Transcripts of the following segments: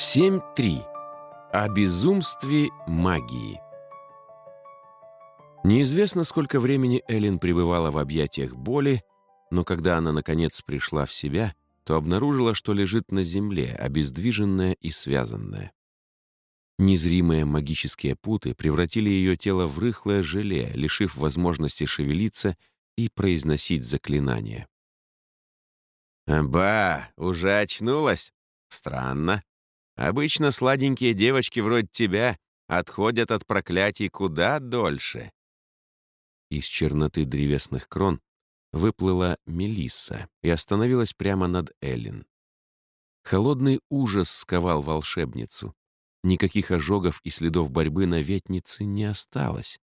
7.3. О безумстве магии. Неизвестно, сколько времени Эллен пребывала в объятиях боли, но когда она, наконец, пришла в себя, то обнаружила, что лежит на земле, обездвиженная и связанная. Незримые магические путы превратили ее тело в рыхлое желе, лишив возможности шевелиться и произносить заклинания. «Ба, уже очнулась? Странно. Обычно сладенькие девочки вроде тебя отходят от проклятий куда дольше». Из черноты древесных крон выплыла Мелисса и остановилась прямо над Эллен. Холодный ужас сковал волшебницу. Никаких ожогов и следов борьбы на ветнице не осталось.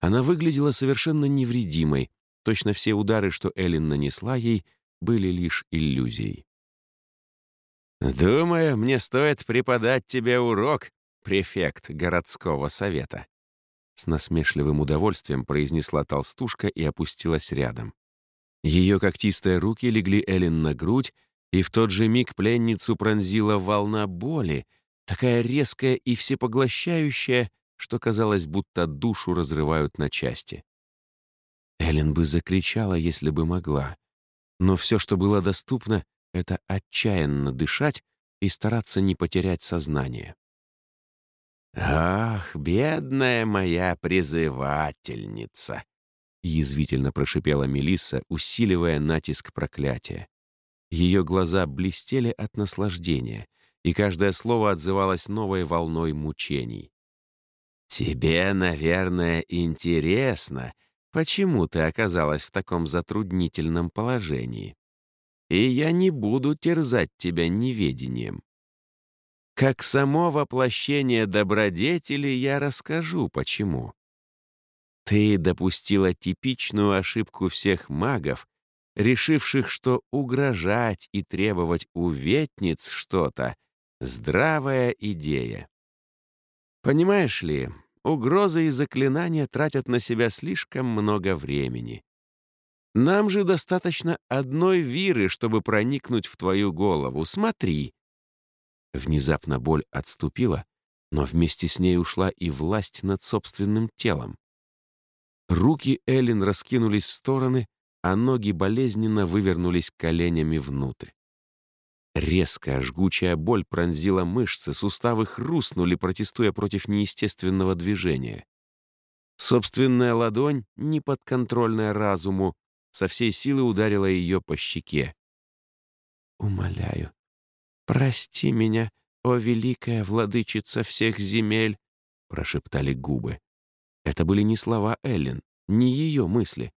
Она выглядела совершенно невредимой, точно все удары, что Эллен нанесла ей, были лишь иллюзией. «Думаю, мне стоит преподать тебе урок, префект городского совета», с насмешливым удовольствием произнесла толстушка и опустилась рядом. Ее когтистые руки легли Эллен на грудь, и в тот же миг пленницу пронзила волна боли, такая резкая и всепоглощающая, что казалось, будто душу разрывают на части. Эллен бы закричала, если бы могла. Но все, что было доступно, это отчаянно дышать и стараться не потерять сознание. «Ах, бедная моя призывательница!» — язвительно прошипела Мелисса, усиливая натиск проклятия. Ее глаза блестели от наслаждения, и каждое слово отзывалось новой волной мучений. «Тебе, наверное, интересно, почему ты оказалась в таком затруднительном положении и я не буду терзать тебя неведением. Как само воплощение добродетели я расскажу, почему. Ты допустила типичную ошибку всех магов, решивших, что угрожать и требовать у ветниц что-то — здравая идея. Понимаешь ли, угрозы и заклинания тратят на себя слишком много времени. Нам же достаточно одной виры, чтобы проникнуть в твою голову. Смотри!» Внезапно боль отступила, но вместе с ней ушла и власть над собственным телом. Руки Эллен раскинулись в стороны, а ноги болезненно вывернулись коленями внутрь. Резкая, жгучая боль пронзила мышцы, суставы хрустнули, протестуя против неестественного движения. Собственная ладонь, неподконтрольная разуму, со всей силы ударила ее по щеке. «Умоляю, прости меня, о великая владычица всех земель!» — прошептали губы. Это были не слова Эллен, не ее мысли.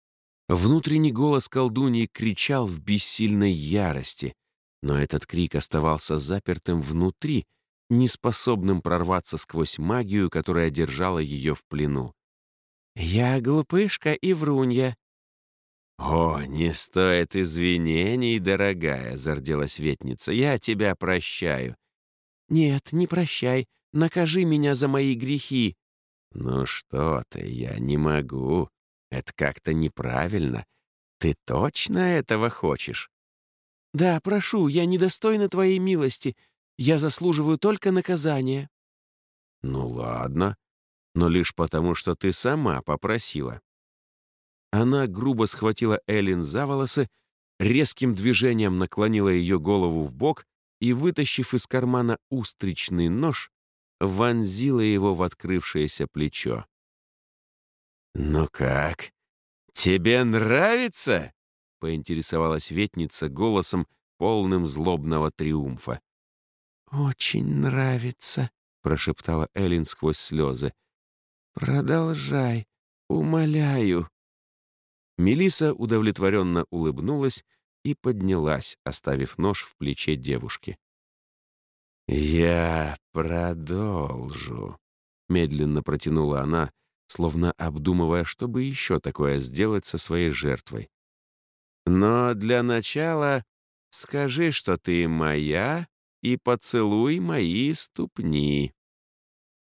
Внутренний голос колдуньи кричал в бессильной ярости, но этот крик оставался запертым внутри, неспособным прорваться сквозь магию, которая держала ее в плену. «Я глупышка и врунья», «О, не стоит извинений, дорогая», — зарделась ветница. «Я тебя прощаю». «Нет, не прощай. Накажи меня за мои грехи». «Ну что ты, я не могу. Это как-то неправильно. Ты точно этого хочешь?» «Да, прошу, я недостойна твоей милости. Я заслуживаю только наказания». «Ну ладно, но лишь потому, что ты сама попросила. Она грубо схватила Эллен за волосы, резким движением наклонила ее голову в бок и, вытащив из кармана устричный нож, вонзила его в открывшееся плечо. «Ну как? Тебе нравится?» — поинтересовалась ветница голосом, полным злобного триумфа. «Очень нравится», — прошептала Эллен сквозь слезы. «Продолжай, умоляю». Мелиса удовлетворенно улыбнулась и поднялась, оставив нож в плече девушки. «Я продолжу», — медленно протянула она, словно обдумывая, чтобы еще такое сделать со своей жертвой. «Но для начала скажи, что ты моя, и поцелуй мои ступни».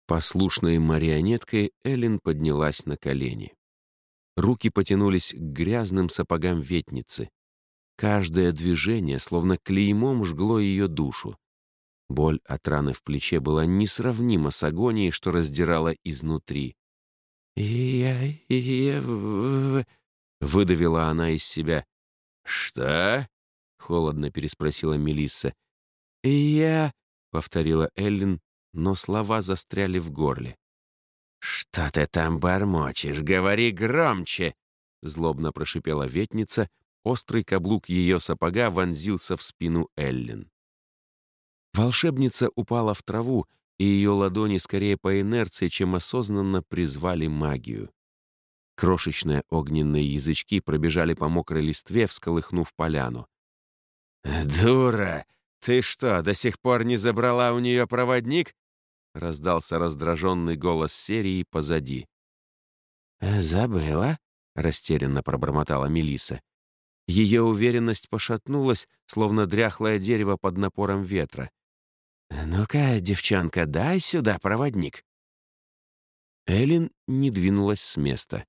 Послушной марионеткой Эллен поднялась на колени. Руки потянулись к грязным сапогам ветницы. Каждое движение, словно клеймом, жгло ее душу. Боль от раны в плече была несравнима с агонией, что раздирала изнутри. «Я... я... выдавила она из себя. «Что?» — холодно переспросила Мелисса. «Я...» — повторила Эллен, но слова застряли в горле. «Что ты там бормочешь? Говори громче!» — злобно прошипела ветница. Острый каблук ее сапога вонзился в спину Эллен. Волшебница упала в траву, и ее ладони скорее по инерции, чем осознанно призвали магию. Крошечные огненные язычки пробежали по мокрой листве, всколыхнув поляну. «Дура! Ты что, до сих пор не забрала у нее проводник?» — раздался раздраженный голос серии позади. «Забыла?» — растерянно пробормотала Мелиса. Ее уверенность пошатнулась, словно дряхлое дерево под напором ветра. «Ну-ка, девчонка, дай сюда проводник». Элин не двинулась с места.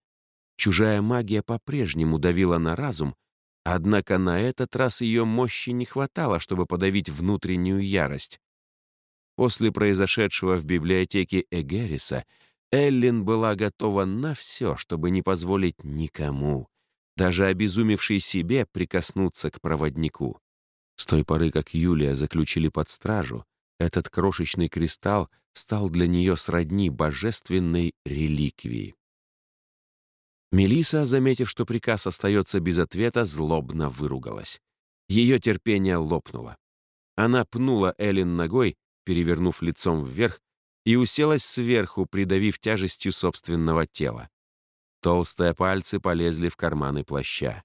Чужая магия по-прежнему давила на разум, однако на этот раз ее мощи не хватало, чтобы подавить внутреннюю ярость. После произошедшего в библиотеке Эгериса Эллин была готова на все, чтобы не позволить никому, даже обезумевшей себе, прикоснуться к проводнику. С той поры, как Юлия заключили под стражу, этот крошечный кристалл стал для нее сродни божественной реликвии. Мелиса, заметив, что приказ остается без ответа, злобно выругалась. Ее терпение лопнуло. Она пнула Эллен ногой, перевернув лицом вверх, и уселась сверху, придавив тяжестью собственного тела. Толстые пальцы полезли в карманы плаща.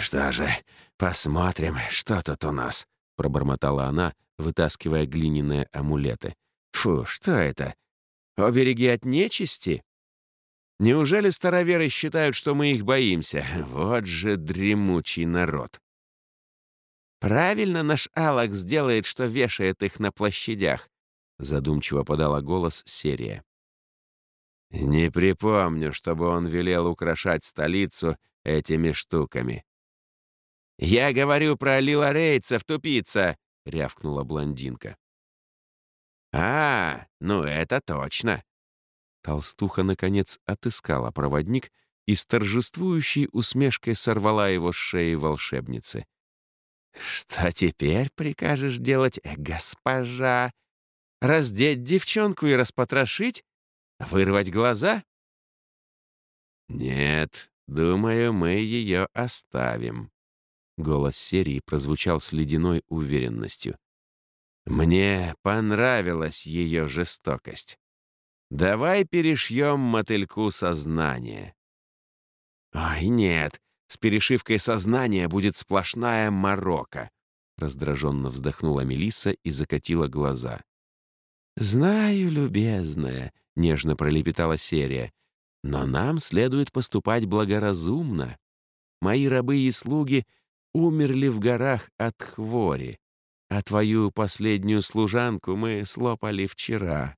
«Что же, посмотрим, что тут у нас», — пробормотала она, вытаскивая глиняные амулеты. «Фу, что это? Обереги от нечисти?» Неужели староверы считают, что мы их боимся? Вот же дремучий народ. Правильно наш Алекс делает, что вешает их на площадях, задумчиво подала голос серия. Не припомню, чтобы он велел украшать столицу этими штуками. «Я говорю про лилорейцев, тупица!» — рявкнула блондинка. «А, ну это точно!» Толстуха, наконец, отыскала проводник и с торжествующей усмешкой сорвала его с шеи волшебницы. «Что теперь прикажешь делать, госпожа? Раздеть девчонку и распотрошить? Вырвать глаза?» «Нет, думаю, мы ее оставим», — голос серии прозвучал с ледяной уверенностью. «Мне понравилась ее жестокость. Давай перешьем мотыльку сознание». «Ай, нет, с перешивкой сознания будет сплошная морока», раздраженно вздохнула Мелисса и закатила глаза. «Знаю, любезная», — нежно пролепетала серия, «но нам следует поступать благоразумно. Мои рабы и слуги умерли в горах от хвори, а твою последнюю служанку мы слопали вчера.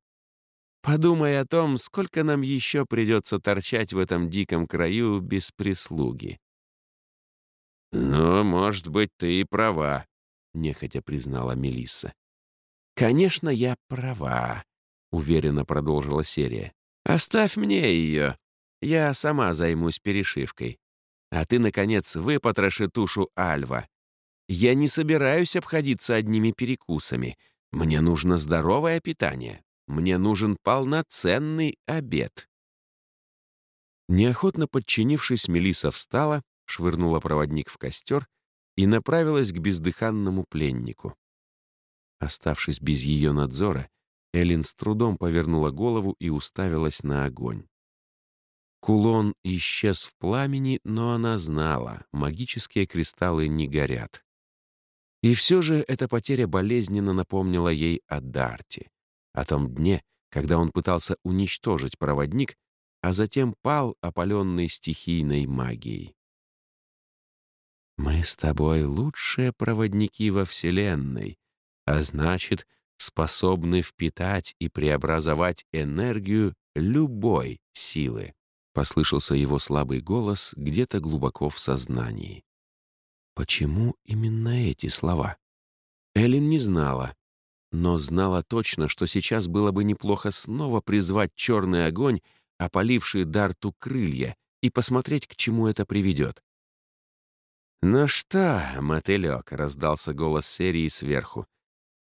Подумай о том, сколько нам еще придется торчать в этом диком краю без прислуги». «Ну, может быть, ты и права», — нехотя признала Мелисса. «Конечно, я права», — уверенно продолжила серия. «Оставь мне ее. Я сама займусь перешивкой. А ты, наконец, выпотроши тушу Альва. Я не собираюсь обходиться одними перекусами. Мне нужно здоровое питание. Мне нужен полноценный обед». Неохотно подчинившись, Мелиса встала, швырнула проводник в костер и направилась к бездыханному пленнику. Оставшись без ее надзора, Эллен с трудом повернула голову и уставилась на огонь. Кулон исчез в пламени, но она знала, магические кристаллы не горят. И все же эта потеря болезненно напомнила ей о Дарте, о том дне, когда он пытался уничтожить проводник, а затем пал, опаленный стихийной магией. Мы с тобой лучшие проводники во Вселенной, а значит, способны впитать и преобразовать энергию любой силы. Послышался его слабый голос где-то глубоко в сознании. Почему именно эти слова? Эллен не знала, но знала точно, что сейчас было бы неплохо снова призвать черный огонь, опаливший Дарту крылья, и посмотреть, к чему это приведет. «Ну что, мотылек», — раздался голос серии сверху,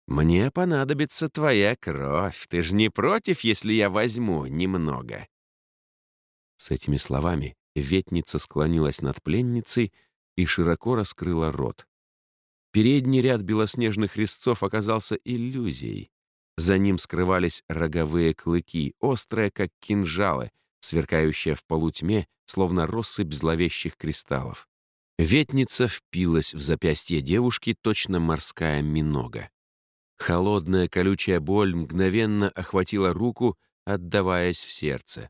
«мне понадобится твоя кровь. Ты же не против, если я возьму немного?» С этими словами ветница склонилась над пленницей и широко раскрыла рот. Передний ряд белоснежных резцов оказался иллюзией. За ним скрывались роговые клыки, острые, как кинжалы, сверкающие в полутьме, словно россыпь зловещих кристаллов. Ветница впилась в запястье девушки, точно морская минога. Холодная колючая боль мгновенно охватила руку, отдаваясь в сердце.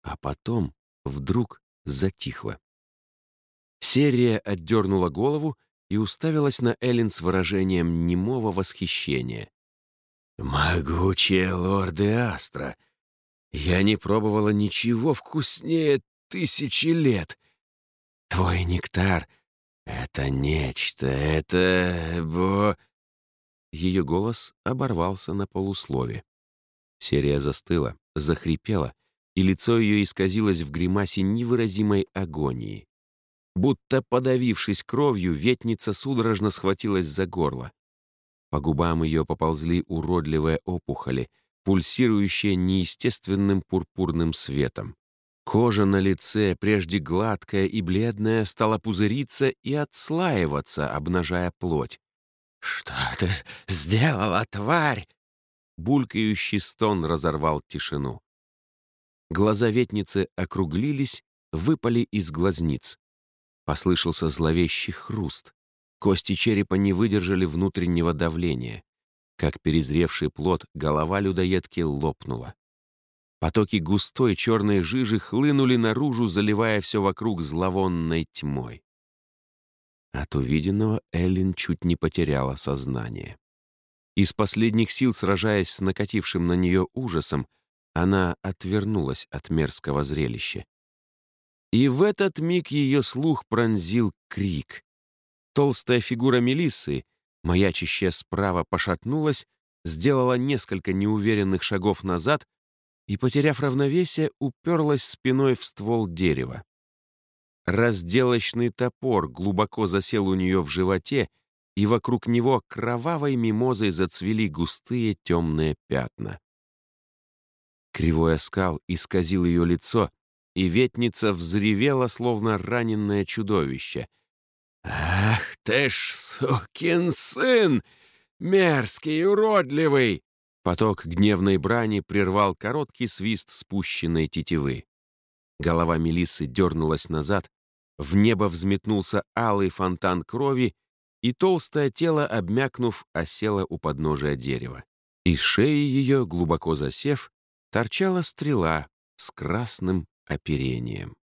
А потом вдруг затихла. Серия отдернула голову и уставилась на Эллен с выражением немого восхищения. «Могучие лорды Астра! Я не пробовала ничего вкуснее тысячи лет!» Твой нектар — это нечто, это... Бо...» Ее голос оборвался на полуслове. Серия застыла, захрипела, и лицо ее исказилось в гримасе невыразимой агонии. Будто подавившись кровью, ветница судорожно схватилась за горло. По губам ее поползли уродливые опухоли, пульсирующие неестественным пурпурным светом. Кожа на лице, прежде гладкая и бледная, стала пузыриться и отслаиваться, обнажая плоть. «Что ты сделала, тварь?» Булькающий стон разорвал тишину. Глаза ветницы округлились, выпали из глазниц. Послышался зловещий хруст. Кости черепа не выдержали внутреннего давления. Как перезревший плод, голова людоедки лопнула. Потоки густой черной жижи хлынули наружу, заливая все вокруг зловонной тьмой. От увиденного Эллен чуть не потеряла сознание. Из последних сил, сражаясь с накатившим на нее ужасом, она отвернулась от мерзкого зрелища. И в этот миг ее слух пронзил крик. Толстая фигура Мелиссы, маячащая справа, пошатнулась, сделала несколько неуверенных шагов назад и, потеряв равновесие, уперлась спиной в ствол дерева. Разделочный топор глубоко засел у нее в животе, и вокруг него кровавой мимозой зацвели густые темные пятна. Кривой оскал исказил ее лицо, и ветница взревела, словно раненное чудовище. «Ах ты ж, сукин сын! Мерзкий уродливый! Поток гневной брани прервал короткий свист спущенной тетивы. Голова Мелиссы дернулась назад, в небо взметнулся алый фонтан крови, и толстое тело, обмякнув, осело у подножия дерева. Из шеи ее, глубоко засев, торчала стрела с красным оперением.